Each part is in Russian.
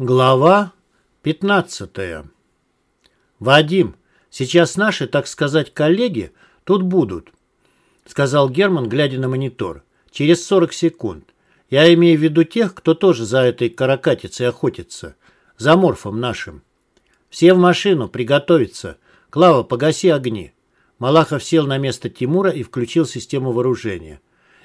Глава 15 «Вадим, сейчас наши, так сказать, коллеги тут будут», сказал Герман, глядя на монитор. «Через 40 секунд. Я имею в виду тех, кто тоже за этой каракатицей охотится. За морфом нашим. Все в машину, приготовиться. Клава, погаси огни». Малахов сел на место Тимура и включил систему вооружения.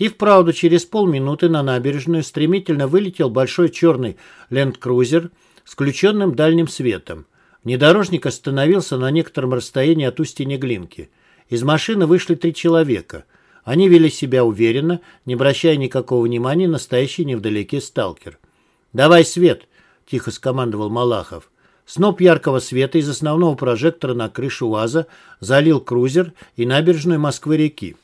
И вправду через полминуты на набережную стремительно вылетел большой черный ленд-крузер с включенным дальним светом. Внедорожник остановился на некотором расстоянии от устья Неглинки. Из машины вышли три человека. Они вели себя уверенно, не обращая никакого внимания на стоящий невдалеке сталкер. «Давай свет!» – тихо скомандовал Малахов. Сноп яркого света из основного прожектора на крышу УАЗа залил крузер и набережную Москвы-реки.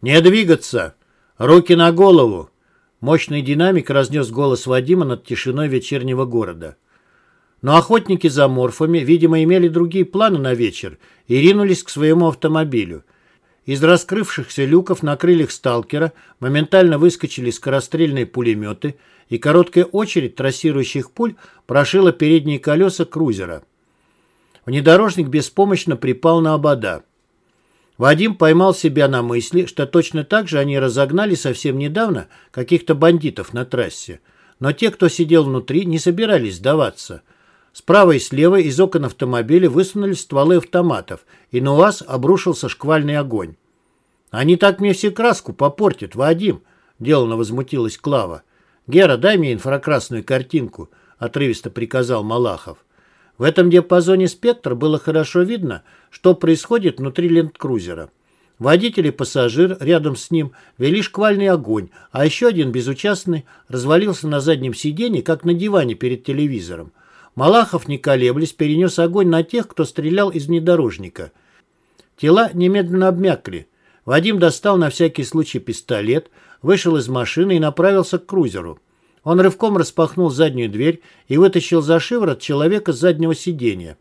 «Не двигаться! Руки на голову!» Мощный динамик разнес голос Вадима над тишиной вечернего города. Но охотники за морфами, видимо, имели другие планы на вечер и ринулись к своему автомобилю. Из раскрывшихся люков на крыльях сталкера моментально выскочили скорострельные пулеметы, и короткая очередь трассирующих пуль прошила передние колеса крузера. Внедорожник беспомощно припал на обода. Вадим поймал себя на мысли, что точно так же они разогнали совсем недавно каких-то бандитов на трассе. Но те, кто сидел внутри, не собирались сдаваться. Справа и слева из окон автомобиля высунулись стволы автоматов, и на УАЗ обрушился шквальный огонь. «Они так мне все краску попортят, Вадим!» – деланно возмутилась Клава. «Гера, дай мне инфракрасную картинку», – отрывисто приказал Малахов. В этом диапазоне спектра было хорошо видно, что происходит внутри ленд-крузера. Водитель и пассажир рядом с ним вели шквальный огонь, а еще один безучастный развалился на заднем сиденье, как на диване перед телевизором. Малахов, не колеблясь, перенес огонь на тех, кто стрелял из внедорожника. Тела немедленно обмякли. Вадим достал на всякий случай пистолет, вышел из машины и направился к крузеру. Он рывком распахнул заднюю дверь и вытащил за шиворот человека с заднего сиденья.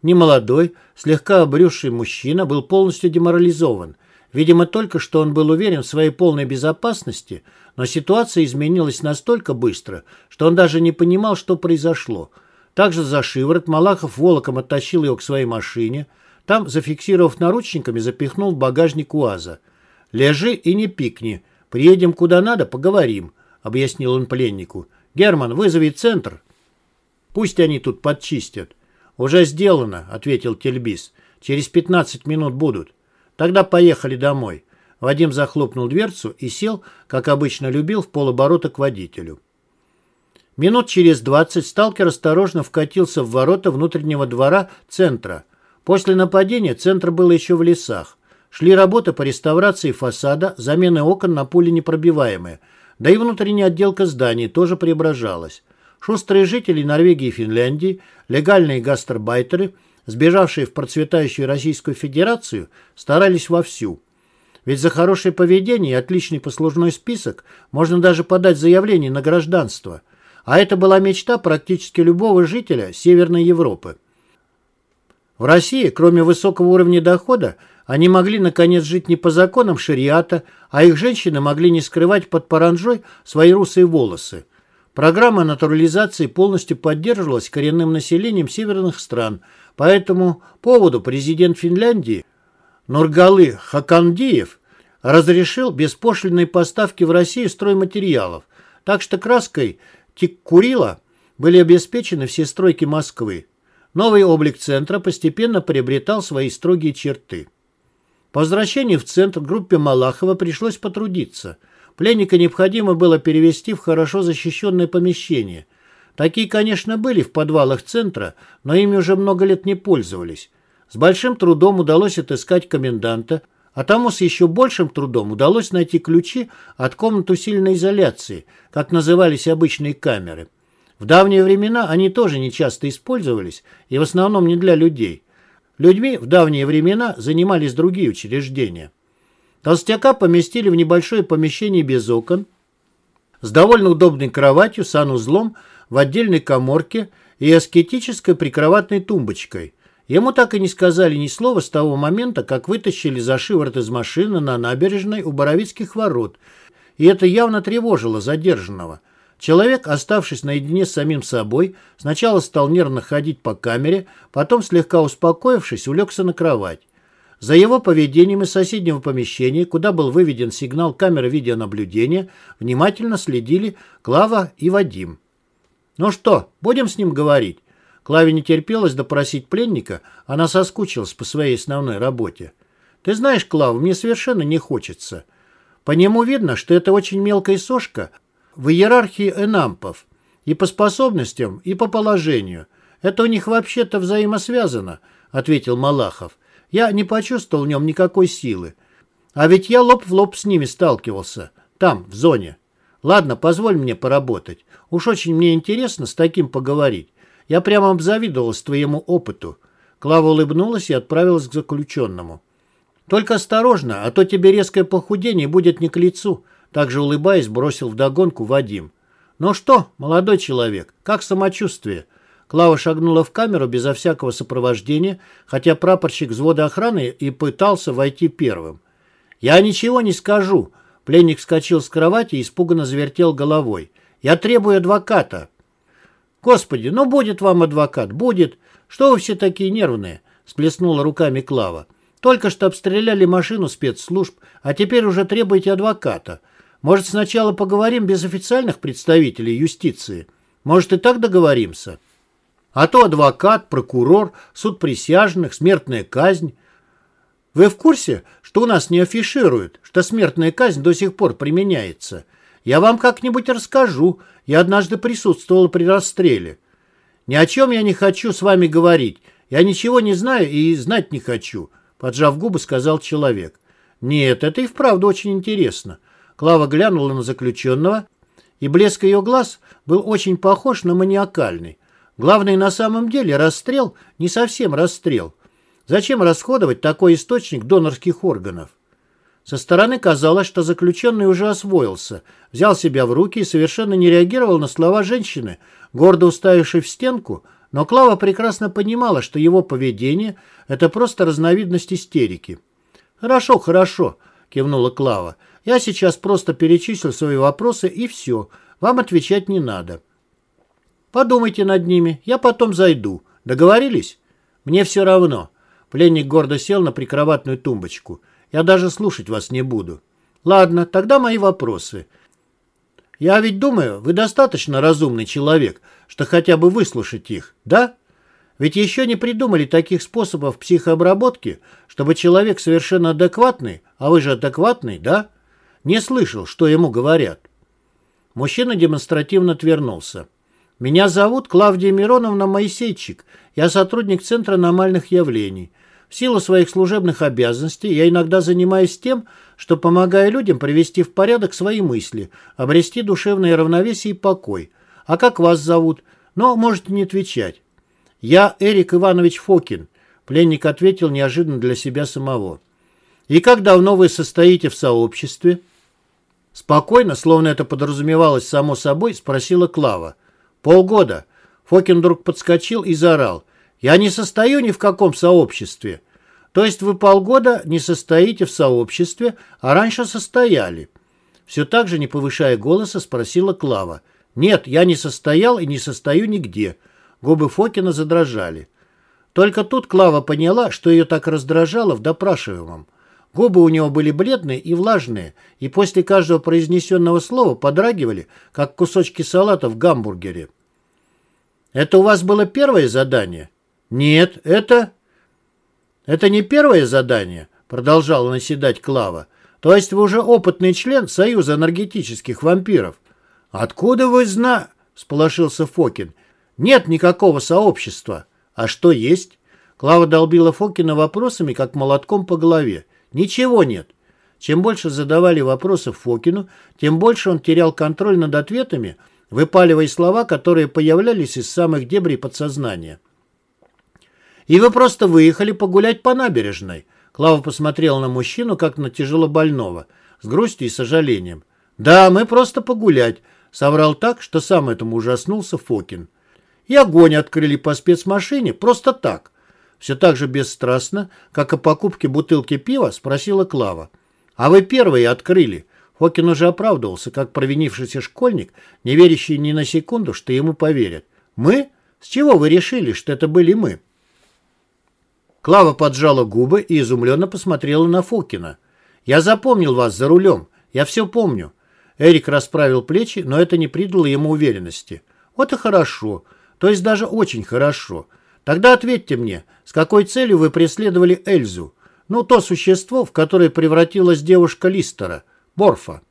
Немолодой, слегка обрюзший мужчина был полностью деморализован. Видимо, только что он был уверен в своей полной безопасности, но ситуация изменилась настолько быстро, что он даже не понимал, что произошло. Также за шиворот Малахов волоком оттащил его к своей машине, там, зафиксировав наручниками, запихнул в багажник УАЗа. «Лежи и не пикни. Приедем куда надо, поговорим», объяснил он пленнику. «Герман, вызови центр. Пусть они тут подчистят». «Уже сделано», — ответил Тельбис. «Через пятнадцать минут будут. Тогда поехали домой». Вадим захлопнул дверцу и сел, как обычно любил, в полоборота к водителю. Минут через двадцать сталкер осторожно вкатился в ворота внутреннего двора центра. После нападения центр был еще в лесах. Шли работы по реставрации фасада, замены окон на пуленепробиваемые — да и внутренняя отделка зданий тоже преображалась. Шустрые жители Норвегии и Финляндии, легальные гастарбайтеры, сбежавшие в процветающую Российскую Федерацию, старались вовсю. Ведь за хорошее поведение и отличный послужной список можно даже подать заявление на гражданство. А это была мечта практически любого жителя Северной Европы. В России, кроме высокого уровня дохода, они могли, наконец, жить не по законам шариата, а их женщины могли не скрывать под паранжой свои русые волосы. Программа натурализации полностью поддерживалась коренным населением северных стран, по этому поводу президент Финляндии Нургалы Хакандиев разрешил беспошлинные поставки в Россию стройматериалов, так что краской Тиккурила были обеспечены все стройки Москвы. Новый облик центра постепенно приобретал свои строгие черты. По возвращении в центр группе Малахова пришлось потрудиться. Пленника необходимо было перевести в хорошо защищенное помещение. Такие, конечно, были в подвалах центра, но ими уже много лет не пользовались. С большим трудом удалось отыскать коменданта, а тому с еще большим трудом удалось найти ключи от комнат усиленной изоляции, как назывались обычные камеры. В давние времена они тоже нечасто использовались, и в основном не для людей. Людьми в давние времена занимались другие учреждения. Толстяка поместили в небольшое помещение без окон, с довольно удобной кроватью, санузлом, в отдельной коморке и аскетической прикроватной тумбочкой. Ему так и не сказали ни слова с того момента, как вытащили за шиворот из машины на набережной у Боровицких ворот, и это явно тревожило задержанного. Человек, оставшись наедине с самим собой, сначала стал нервно ходить по камере, потом, слегка успокоившись, улегся на кровать. За его поведением из соседнего помещения, куда был выведен сигнал камеры видеонаблюдения, внимательно следили Клава и Вадим. «Ну что, будем с ним говорить?» Клаве не терпелось допросить пленника, она соскучилась по своей основной работе. «Ты знаешь, Клава, мне совершенно не хочется. По нему видно, что это очень мелкая сошка в иерархии энампов. И по способностям, и по положению. Это у них вообще-то взаимосвязано», — ответил Малахов. «Я не почувствовал в нем никакой силы. А ведь я лоб в лоб с ними сталкивался. Там, в зоне. Ладно, позволь мне поработать. Уж очень мне интересно с таким поговорить. Я прямо обзавидовалась твоему опыту». Клава улыбнулась и отправилась к заключенному. «Только осторожно, а то тебе резкое похудение будет не к лицу», также улыбаясь, бросил вдогонку Вадим. «Ну что, молодой человек, как самочувствие?» Клава шагнула в камеру безо всякого сопровождения, хотя прапорщик взвода охраны и пытался войти первым. «Я ничего не скажу», Пленник вскочил с кровати и испуганно завертел головой. «Я требую адвоката». «Господи, ну будет вам адвокат, будет. Что вы все такие нервные?» Сплеснула руками Клава. «Только что обстреляли машину спецслужб, а теперь уже требуете адвоката. Может, сначала поговорим без официальных представителей юстиции? Может, и так договоримся?» А то адвокат, прокурор, суд присяжных, смертная казнь. Вы в курсе, что у нас не афишируют, что смертная казнь до сих пор применяется? Я вам как-нибудь расскажу. Я однажды присутствовала при расстреле. Ни о чем я не хочу с вами говорить. Я ничего не знаю и знать не хочу, поджав губы, сказал человек. Нет, это и вправду очень интересно. Клава глянула на заключенного, и блеск ее глаз был очень похож на маниакальный. Главное, на самом деле расстрел не совсем расстрел. Зачем расходовать такой источник донорских органов? Со стороны казалось, что заключенный уже освоился, взял себя в руки и совершенно не реагировал на слова женщины, гордо уставившей в стенку, но Клава прекрасно понимала, что его поведение – это просто разновидность истерики. «Хорошо, хорошо», – кивнула Клава. «Я сейчас просто перечислю свои вопросы, и все. Вам отвечать не надо. Подумайте над ними, я потом зайду. Договорились? Мне все равно». Пленник гордо сел на прикроватную тумбочку – я даже слушать вас не буду. Ладно, тогда мои вопросы. Я ведь думаю, вы достаточно разумный человек, что хотя бы выслушать их, да? Ведь еще не придумали таких способов психообработки, чтобы человек совершенно адекватный, а вы же адекватный, да? Не слышал, что ему говорят. Мужчина демонстративно отвернулся. «Меня зовут Клавдия Мироновна Моисейчик. Я сотрудник Центра аномальных явлений. В силу своих служебных обязанностей я иногда занимаюсь тем, что помогаю людям привести в порядок свои мысли, обрести душевное равновесие и покой. А как вас зовут? Но можете не отвечать. Я Эрик Иванович Фокин, пленник ответил неожиданно для себя самого. И как давно вы состоите в сообществе? Спокойно, словно это подразумевалось само собой, спросила Клава. Полгода. Фокин вдруг подскочил и заорал. Я не состою ни в каком сообществе. То есть вы полгода не состоите в сообществе, а раньше состояли. Все так же, не повышая голоса, спросила Клава. Нет, я не состоял и не состою нигде. Губы Фокина задрожали. Только тут Клава поняла, что ее так раздражало в допрашиваемом. Губы у него были бледные и влажные, и после каждого произнесенного слова подрагивали, как кусочки салата в гамбургере. «Это у вас было первое задание?» «Нет, это...» «Это не первое задание», — продолжала наседать Клава. «То есть вы уже опытный член Союза энергетических вампиров?» «Откуда вы зна...» — сполошился Фокин. «Нет никакого сообщества». «А что есть?» Клава долбила Фокина вопросами, как молотком по голове. «Ничего нет». Чем больше задавали вопросы Фокину, тем больше он терял контроль над ответами, выпаливая слова, которые появлялись из самых дебрей подсознания. И вы просто выехали погулять по набережной. Клава посмотрела на мужчину, как на тяжело больного, с грустью и сожалением. Да, мы просто погулять. Соврал так, что сам этому ужаснулся Фокин. И огонь открыли по спецмашине просто так. Все так же бесстрастно, как о покупке бутылки пива, спросила Клава. «А вы первые открыли?» Фокин уже оправдывался, как провинившийся школьник, не верящий ни на секунду, что ему поверят. «Мы? С чего вы решили, что это были мы?» Клава поджала губы и изумленно посмотрела на Фокина. «Я запомнил вас за рулем. Я все помню». Эрик расправил плечи, но это не придало ему уверенности. «Вот и хорошо. То есть даже очень хорошо. Тогда ответьте мне, с какой целью вы преследовали Эльзу? Ну, то существо, в которое превратилась девушка Листера, Борфа.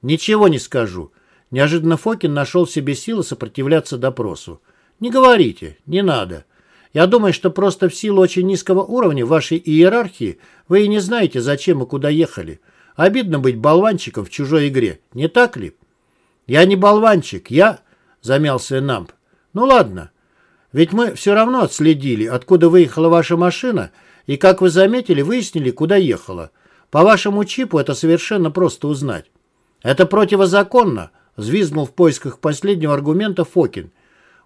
Ничего не скажу. Неожиданно Фокин нашел в себе силы сопротивляться допросу. Не говорите, не надо. Я думаю, что просто в силу очень низкого уровня вашей иерархии вы и не знаете, зачем и куда ехали. Обидно быть болванчиком в чужой игре, не так ли? Я не болванчик, я... Замялся Энамп. Ну ладно, ведь мы все равно отследили, откуда выехала ваша машина, и, как вы заметили, выяснили, куда ехала. По вашему чипу это совершенно просто узнать. Это противозаконно, взвизгнул в поисках последнего аргумента Фокин.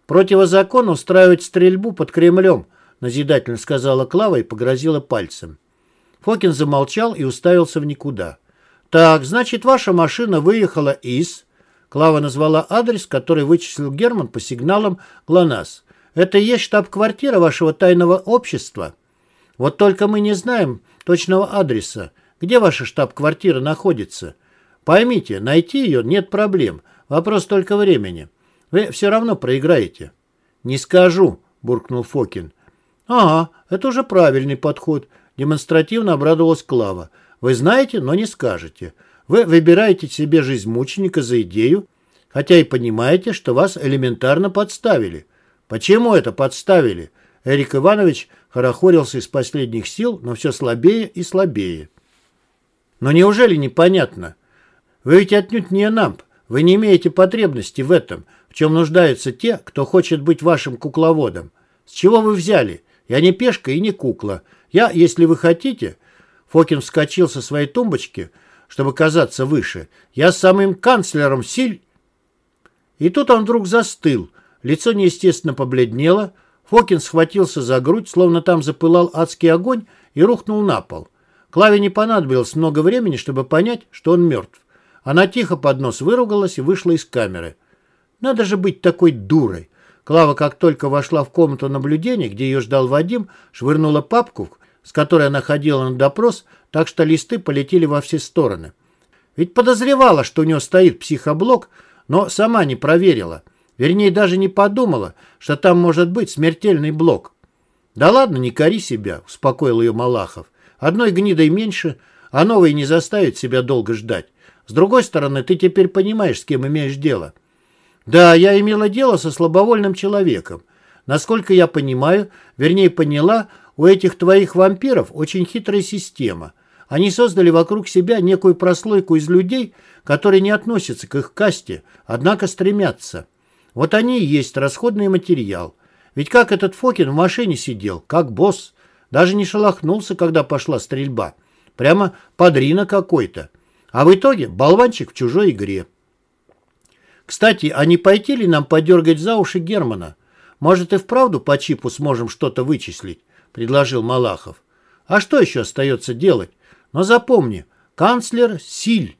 Противозаконно устраивать стрельбу под Кремлем, назидательно сказала Клава и погрозила пальцем. Фокин замолчал и уставился в никуда. «Так, значит, ваша машина выехала из...» Клава назвала адрес, который вычислил Герман по сигналам ГЛОНАСС. «Это и есть штаб-квартира вашего тайного общества. Вот только мы не знаем точного адреса, где ваша штаб-квартира находится. Поймите, найти ее нет проблем, вопрос только времени. Вы все равно проиграете». «Не скажу», — буркнул Фокин. «Ага, это уже правильный подход», — демонстративно обрадовалась Клава. «Вы знаете, но не скажете. Вы выбираете себе жизнь мученика за идею, хотя и понимаете, что вас элементарно подставили. Почему это подставили? Эрик Иванович хорохорился из последних сил, но все слабее и слабее. Но неужели непонятно? Вы ведь отнюдь не намп, вы не имеете потребности в этом, в чем нуждаются те, кто хочет быть вашим кукловодом. С чего вы взяли? Я не пешка и не кукла. Я, если вы хотите... Фокин вскочил со своей тумбочки, чтобы казаться выше. Я самым канцлером Силь... И тут он вдруг застыл. Лицо неестественно побледнело. Фокин схватился за грудь, словно там запылал адский огонь, и рухнул на пол. Клаве не понадобилось много времени, чтобы понять, что он мертв. Она тихо под нос выругалась и вышла из камеры. Надо же быть такой дурой. Клава, как только вошла в комнату наблюдения, где ее ждал Вадим, швырнула папку, с которой она ходила на допрос, так что листы полетели во все стороны. Ведь подозревала, что у нее стоит психоблок, но сама не проверила. Вернее, даже не подумала, что там может быть смертельный блок. «Да ладно, не кори себя», — успокоил ее Малахов. «Одной гнидой меньше, а новой не заставит себя долго ждать. С другой стороны, ты теперь понимаешь, с кем имеешь дело». «Да, я имела дело со слабовольным человеком. Насколько я понимаю, вернее поняла, у этих твоих вампиров очень хитрая система — они создали вокруг себя некую прослойку из людей, которые не относятся к их касте, однако стремятся. Вот они и есть расходный материал. Ведь как этот Фокин в машине сидел, как босс, даже не шелохнулся, когда пошла стрельба. Прямо подрина какой-то. А в итоге болванчик в чужой игре. Кстати, а не пойти ли нам подергать за уши Германа? Может и вправду по чипу сможем что-то вычислить, предложил Малахов. А что еще остается делать? Но запомни, канцлер Силь